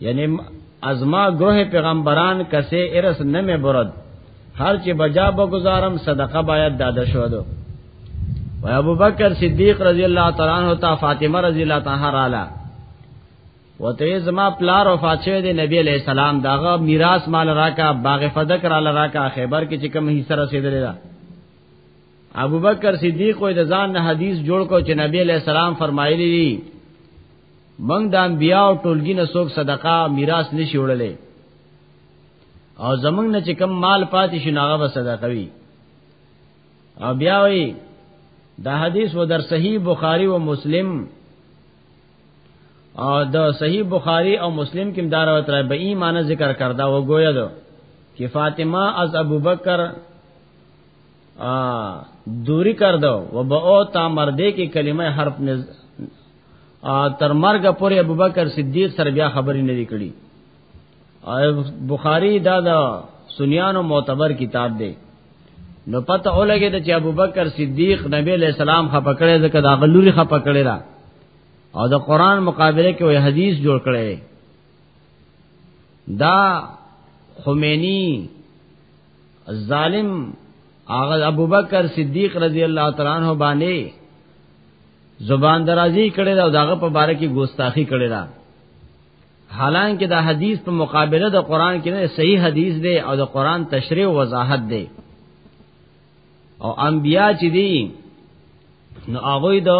یعنی ازما گروه پیغمبران کسے ارس نم برد هر چې بجا بگزارم صدقه باید داده شو دو و ابو بکر صدیق رضی اللہ تعالی عنہ تا فاطمه رضی اللہ تعالی رالا و ته زما پلار وفات شوی دی نبی علیہ السلام داغه میراث مال راکا باغ فدک را لراکا خیبر کې چې کوم حصہ رسیدلی دا ابو بکر صدیق وې د ځان نه حدیث جوړ کو چې نبی علیہ السلام فرمایلی دی موږ د انبیا او ټولګي نه څوک صدقه میراث نشي وړلې او زمنګ نه چې کم مال پاتې شي ناغه به صدقه وي او بیا وی دا حدیث و در صحیح بخاری و مسلم او د صحیح بخاری او مسلم کې مدار او تر به ایمان ذکر کردا و گویا دو چې فاطمه از ابوبکر ا دوری کر دو و با او تا مردے کی کلمه حرف نز تر مرګ پورې ابوبکر صدیق سره بیا خبرې نه کړي بخاری دا د سنیانو معتبر کتاب دی نو پته اولګه د چې ابوبکر صدیق نبی علیہ السلام خپکړې ځکه دا غلوري خپکړې را او د قران مقابله کې وې حدیث جوړ کړي دا خمینی ظالم هغه ابوبکر صدیق رضی الله تعالی عنہ باندې زبان درازي کړي دا داغه په باره کې ګوستاخی کړي دا حالانکه دا حدیث په مقابله د قران کې نه صحیح حدیث دی او د قران تشریح او وضاحت دی او انبیا چې دي نو هغه د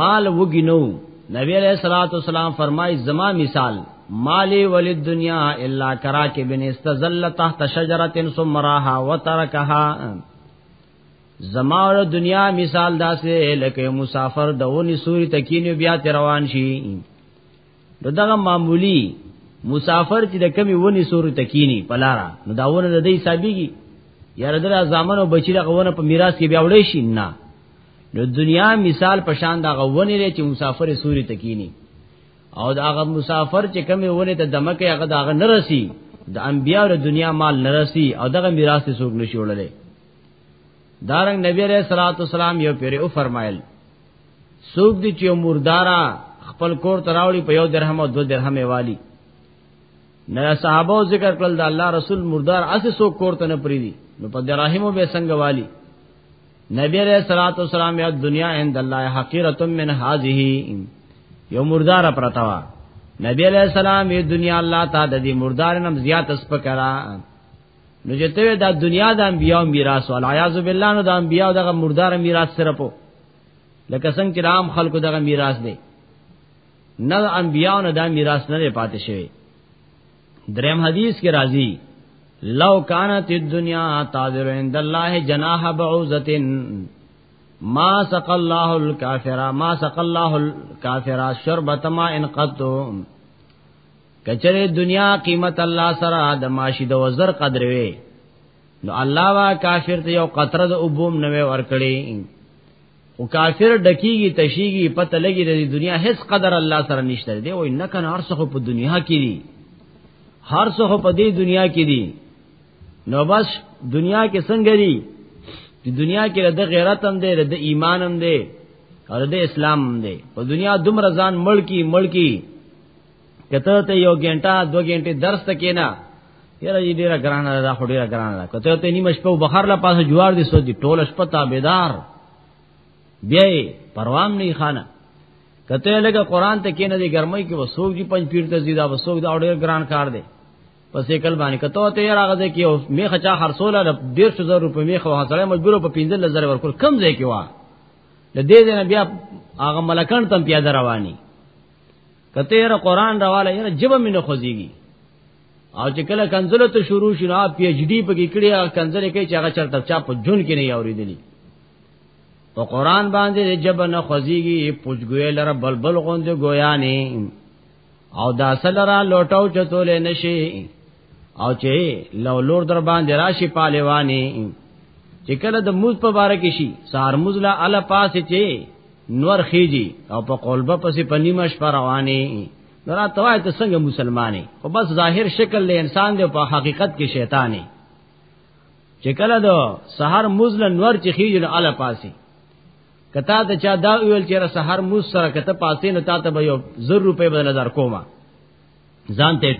مال وګینو نبی علیہ الصلوۃ والسلام فرمای زما مثال مالی ولید دنیا الا کرا کې بن استزل تحت شجره ثم راها وترکها زما ور دنیا مثال داسې لکه مسافر دونی سوري تکینو بیا روان شي نو دغه معمولی مسافر چې د کمی ونی سورو تکینی پلارا نو داونه د دې حسابيږي یاره در ځامن او بچی دغه ونه په میراث کې بیا وړې شي نه نو دنیا مثال پشان دا غونی لري چې مسافر سوري تکینی او دا هغه مسافر چې کمی ونه ته دمکه هغه دا هغه نرسي د انبیا او دنیا مال نرسي او دغه میراث ته سوګ نشوړلې دارنګ نبی عليه الصلاه والسلام یو پیره او فرمایل څوک دي چې مردارا خپل کور تراوړي په یو درهم او دو درهم والی نه صحابه ذکر کړل د الله رسول مردار اسه سو کور ته نه پریدي نو په دراهمو به څنګه والی نبی علیہ الصلوۃ والسلام یا دنیا عند الله حقیرۃ من هذه یو مردار پرتاوا نبی علیہ السلام یہ دنیا اللہ تا د دې مردار نم زیات اس پکرا نو چې ته دا دنیا د انبیاء میراث ول عیاذ بالله نو د انبیاء دغه مردار میراث سره پو لکه څنګه چې عام خلکو دغه میراث دی نه انبیاء نه دا میراث نه پاتې شوی دریم حدیث کې راځي لو کانت الدنیا تعذر عند الله جناح بعوزه ما سق الله الكافر ما سق الله الكافر شربت ما ان قد کچره دنیا قیمت الله سره د ماشی د وزر قدر وی نو الله وا کافر ته یو قطره د ابوم نه ورکړي او کافر ډکیږي تشیږي پته لګي د دنیا هیڅ قدر الله سره نشته دی وای نه کنه هر څه په دنیا کې دي هر څه په دې دنیا کې دي نو بس دنیا کې څنګه دي د دنیا کې د غیرت هم دی د ایمان هم دی او د اسلام هم دی په دنیا دومره ځان ملکی ملکی کته ته یو غنټه دو غنټه درس ته کینا یره دې ډیره ګرانه ده خو ډیره ګرانه ده کته ته نیمه شپه بخار لا پاسه جوار دي سو دي ټول شپه تابعدار بیا پروام نه خانه کته لګه قران ته کینه دې ګرمۍ کې وسوګ دي پنځ پیر ته زیدا وسوګ دا ډیر ګران کار دی پسې کل باندې کته ته یره غزه کې او میخه چا خرصوله د 15000 روپې میخه وهسړې مجبور په 15000 ورکول کم ځای کې وا د دې دې بیا هغه ملکان تم پیاده رواني کته را قران راواله یره جب مینه خوځيږي او چې کله کنزله ته شروع شي نو پی ایچ ډی پکې کړی هغه کنزله کې چې هغه چرته چا په جون کې نه اوریدلی په قران باندې جب نه خوځيږي پوجګوي لره بلبل غوند ګویا نه او دا سلرا لوټاو چتول نشي او چې لو لور در باندې راشي پالوانی چې کله د موز په باره کې شي سار موز لا اله پاسې چې نور خيږي او په قلبه پسې پنی مش پر رواني نورا توای ته څنګه مسلمانې او بس ظاهر شکل له انسان دی په حقیقت کې شیطانې چې کله د سحر موز له نور چې خيږي له اله پاسې کتا ته چا دا ویل چې سحر موز سره کته پاسې نو تا ته به یو 0 روپے بدل در کومه ځان ته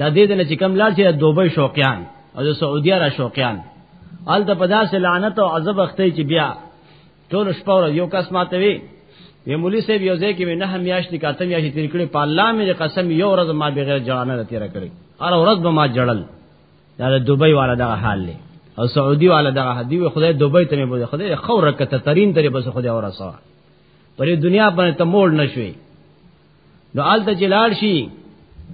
د دې د چې کم لار چې د دوبۍ شوقیان او د سعودي را شوقیان ال ته پداس لعنت او عذاب اخته چې بیا ټول شپه ور یو کس ماته وی وی مولوی صاحب یو ځای کې نه هم یاشت کاته یاشت تیر کړي په الله مې قسم یو ورځ ما بغیر جړانه تیر کړي هر ورځ به ما جړل دا د دوبۍ والا دغه حال دی او سعودي والا دغه حدی وی خدای دوبۍ ته مې بوزي خدای خو رکته ترين ترې بس خدای اورا سوا پرې دنیا باندې ته موړ نشوي نو آلته جلال شي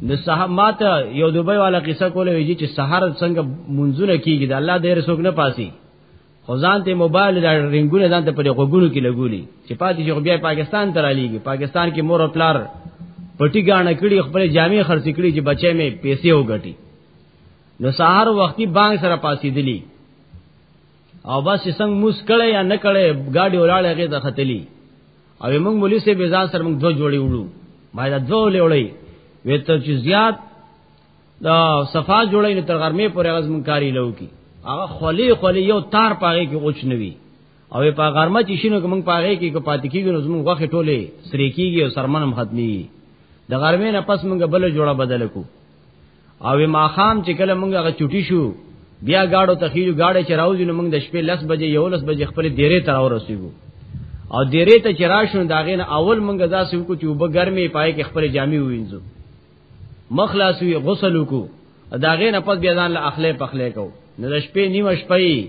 نو صاحب ماته یو دوبه والا قصه کوله ویجی چې سحر څنګه منځونه کیږي د الله د رسول نه پاسي خزان ته موبایل د رنگونه ځان ته په غوګونو کې لګولي چې پاتې شو بیا پاکستان ته رالیږي پاکستان کې مور او پلار پټی غاڼه کړي خپل جامع خرڅ کړي چې بچې مې پیسې وګټي نو سحر وختي بانک سره پاسې دلی او بس څنګه موس کړي یا نه کړي گاډي ولاړې هغه ته ختلی او موږ مولوی سي به ځان سره موږ دوه جوړي وړو باید دوه لوړی وې ته چې زیات دا صفا جوړې نه تر غرمه پورې غز مونږ کاری لو کی هغه خلی خلی یو تار پاغه کې اوچ نوي او په غرمه چې شینو کې مونږ پاغه کې کو پاتې کیږي نو زمونږ غوخه ټوله سری کیږي او سرمنم ختمي د غرمې نه پس مونږ بل جوړه بدل کو او ما خام چې کله مونږ هغه چټي شو بیا گاډو تخیل گاډه چې راوځي نو موږ د شپې لس بجې یو لس بجې خپل دیرې تر ورسېږو او دیرې ته چې راشو دا غین اول موږ داسې وکړو چې وب ګرمې پای کې خپل جامې وینځو مخلاص وی غسل وکړو دا غین پس بیا ځان له اخلې پخلې کو نو د شپې نیمه شپې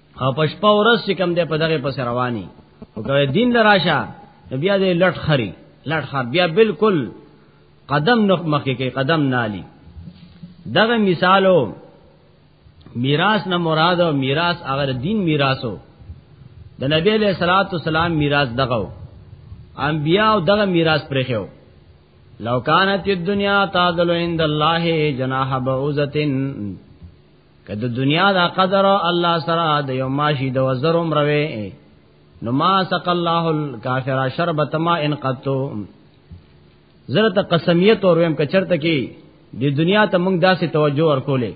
او پشپا ورځ چې کم دی په دغه پس رواني او کوي دین لراشه بیا دې لټ خري لټ خر بیا بالکل قدم نخ مخې کې قدم نالي دغه مثالو میراث نه مراد او میراث اگر دین میراثو د نبی له صلوات والسلام میراث دغه انبیاء او دغه میراث پرخیو لو کانت الدنیا تعدل عند الله جناح بعوزتن که د دنیا دا قدر الله سره د یو ماشي د وزر عمر وي نو ما سق الله الکافر شربت ما ان قطو زره ته قسمیت اور ویم کچرته کی د دنیا ته موږ داسې توجه ورکولې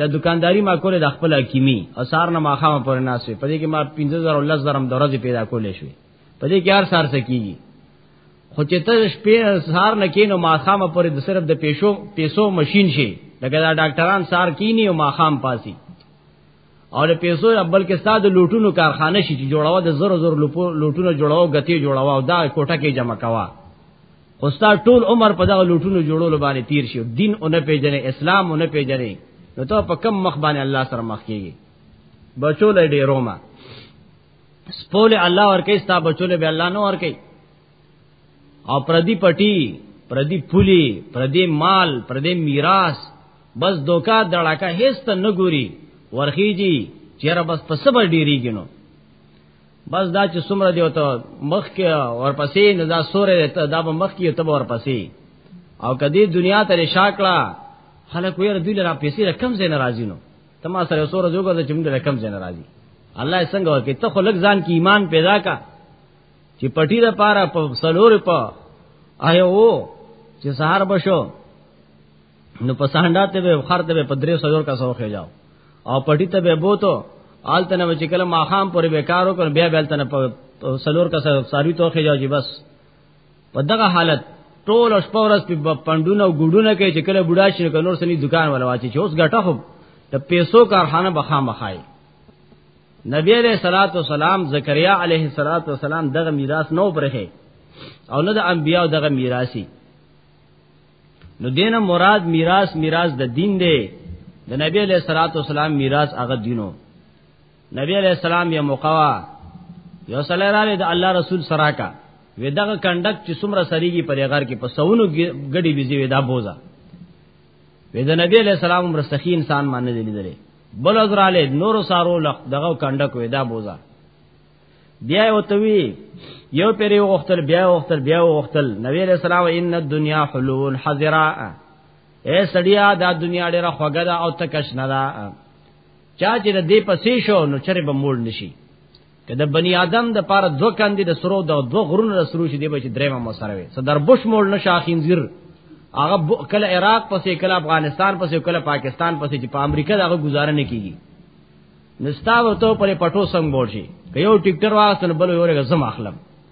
د دکانداری ما کولې د خپل حکیمی او سار نه ماخامه پر ناسې پدې کې ما 15000 لزرم درځي پیدا کولې شوې په دې کې هر سار سکیږي خو چې ته شپې سار نه کینو ماخامه پورې د صرف د پیشو پیسو ماشين شي لکه دا ډاکټران سار کینی او ماخام پاسي او له پیسو ابل کې ستاد لوټونو کارخانه شي چې جوړاوه د زر زر لوټونو جوړاوه غتی جوړاوه دا کوټه کې جمع کوا خو ستا ټول عمر په دغه لوټونو جوړولو باندې تیر شي دین اون پیژنې اسلام اون پیژنې نو ته په کم مخ باندې الله سره مخ کیږي بچو لې ډیرو ما سپول الله ورکه ستا بچول به الله نو ورکه او پردی پټی پردی پولی پردی مال پردی میراث بس دوکا دړاکا هیڅ ته نګوري ورخیږي چیرې بس په صبر ډیریږي نو بس دا چې سمره دی او ته مخ کې ورپسې نه دا سورې ته دا به مخ کې ته ورپسې او کدی دنیا ته شاکړه خلک ویر دوی لرا پیسې رقم زین راځي نو ته ما سره سور جو ګرځې چې موږ له کم ځای نه راځي الله یې څنګه ورکړي ته خو لږ ځان کې ایمان پیدا کا چې پټی د پاره په سلور په آیا وو چې سهار بشو نو په سانډا ته به خر ته به په درې سلور کا سوخه جاو او پټی ته به بوتو آلته نه چې کله ماخام پورې بیکارو کړ بیا بیا تنه په سلور کا ساری توخه جاو چې بس په دغه حالت ټول شپه ورځ په پندونه او ګډونه کې چې کله بډا شي نو نور سني دکان ولا واچي چې اوس ګټه خو د پیسو کارخانه به خامخای نبی علیہ الصلوۃ والسلام زکریا علیہ الصلوۃ والسلام دغه میراث نو پرخه او نه د انبیاء دغه میراثي نو دینه مراد میراث میراث د دین دی د نبی علیہ الصلوۃ والسلام میراث هغه دینو نبی علیہ السلام یو موقوا یو صلی الله علیه د الله رسول سره کا وې دغه کندک چې څومره سریږي په غار کې په سونو غړي بيزي وې دا بوزا وې د نبی علیہ السلام عمر سخی انسان باندې دی لیدلې بل ازراله نور سارو لخ دغه کندک وې دا بوزا بیا وتوی یو پیر یو وختل بیا وختل بیا وختل نبی علیہ السلام ان الدنیا حلول حذراء اے سړیا دا دنیا ډیره خوګه ده او تکش نه ده چا چې د دې پسې شو نو چرې به موړ نشي که د بنی آدم د پاره دو کاندې د سرو د دو غرونو د سرو شي دی به چې درېمه مو سره وي صدر بوش موړ نشه اخینزیر هغه کله عراق پسې کله افغانستان پسې کله پاکستان پسې چې په امریکا دغه گزاره نه کیږي نستا ورته پر پټو سم بوشي که یو ټیکټر واغستل بل یو رګه زم اخلم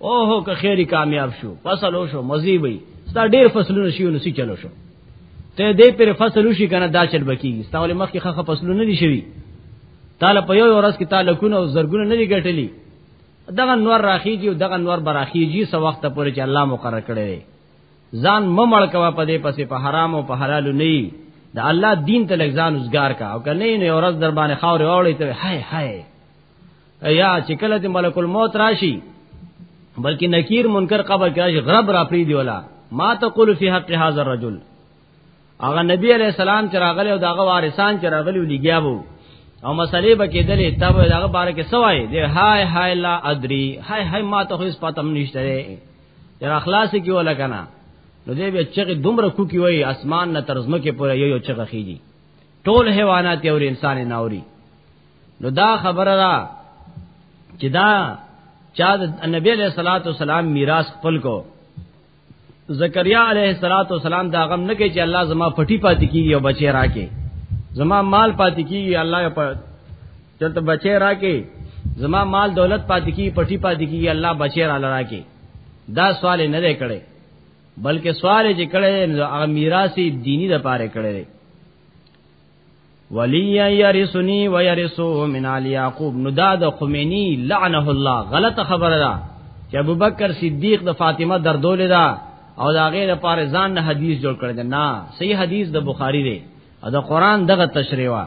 اوه که خیری کامیاب شو فصل او شو مزي وي ستا ډیر فصلونه شي نو سي چلو شو ته دې پر فصل شي کنه دا چل بکی ستا ول مخ کې خخه فصلونه دي شوی تعالی په یو ورځ کې تعالی کونه او زرګونه نه دي ګټلی دغه نور راخیږي او دغه نور براخیږي سو وخت پورې چې الله مقرر کړی ځان ممړ کوا په دې پسې په حرام او په حلال نه د الله دین ته لګزان وزګار کا او کنه نه اورز در باندې خاور اوړې ته هاي هاي یا چې کله د ملک الموت راشي بلکې نکیر منکر قبر کې راشي غرب را پری دی ولا ما تقول فی حق هذا الرجل هغه نبی علیہ السلام چې راغلی او داغه وارثان چې راغلی ولګیا وو او مسلې به کېدلې تب داغه باره کې سوای دی هاي هاي لا ادري هاي هاي ما ته هیڅ پاتم نشته تر اخلاص کې ولا کنه نو دې بیا چې دومره کو کی وای اسمان نه ترزمه کې پورې یو یو چغه خيږي ټول حیوانات او انسان نه اوري نو دا خبره ده چې دا چا د نبی علیہ الصلوۃ والسلام میراث خپل کو زکریا علیہ الصلوۃ والسلام دا غم نه کوي چې الله زما پټی پاتې کیږي او بچی راکې زما مال پاتې کیږي الله یې په چلته بچی راکې زما مال دولت پاتې کیږي پټی پاتې کیږي الله بچی را لراکې دا سوال نه دی کړي بلکې سوال چې کړي هغه میراثي دینی د پاره کړي ولی یرثنی و یرثو من آل یعقوب نو دا د خمینی لعنه الله غلط خبره ده چې ابوبکر صدیق د فاطمه دردول ده او دا غیر پاره ځان نه حدیث جوړ کړی ده نه صحیح حدیث د بخاری دی او د قران دغه تشریح وا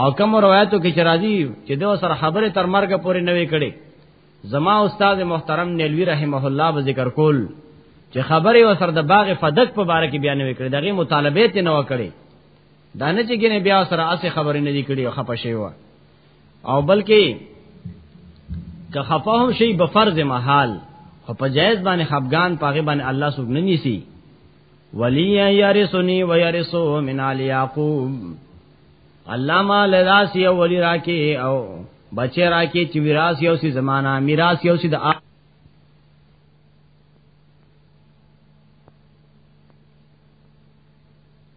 او کوم روایتو کې چې راځي چې د سره خبره تر مرګ پورې نه وی کړي زما استاد محترم نیلوی رحمه الله به ذکر کول چې خبره و سر د باغ فدق په باره کې بیان وکړي دغه مطالبه ته نه وکړي دانه چې ګنه بیا سره اسه خبرې نه دی کړی او خپه شوی و او بلکې که خپه هم شي به فرض محال خو په جایز باندې خفغان پاغه باندې الله سوګ نه نیسی ولی یارسنی و یارسو من ال یعقوب الله ما لراس یو ولی راکی او بچی راکی چې وراث یو سی زمانہ میراث یو سی د